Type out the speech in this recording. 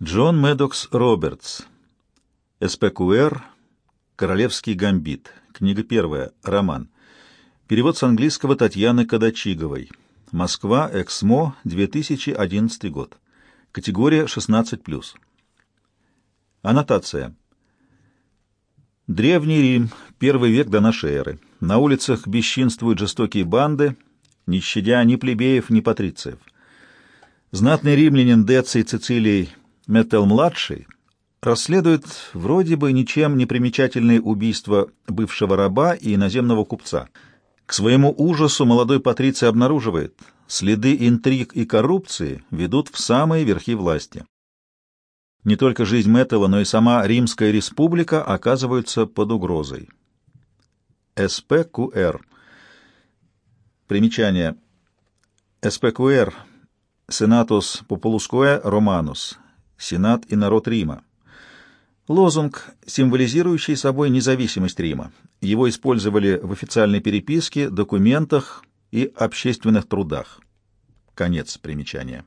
Джон Медокс Робертс. СПКУР. Королевский гамбит. Книга первая. Роман. Перевод с английского Татьяны Кадачиговой. Москва. Эксмо. 2011 год. Категория 16+. Аннотация. Древний Рим, первый век до нашей эры. На улицах бесчинствуют жестокие банды, не щадя ни плебеев, ни патрициев. Знатный римлянин Деций Цицилий Метел-младший расследует вроде бы ничем не примечательные убийства бывшего раба и иноземного купца. К своему ужасу молодой Патриций обнаруживает, следы интриг и коррупции ведут в самые верхи власти. Не только жизнь Мэттела, но и сама Римская республика оказываются под угрозой. СПКР. Примечание. СПКР. Сенатус Популускуэ Романус. Сенат и народ Рима. Лозунг, символизирующий собой независимость Рима. Его использовали в официальной переписке, документах и общественных трудах. Конец примечания.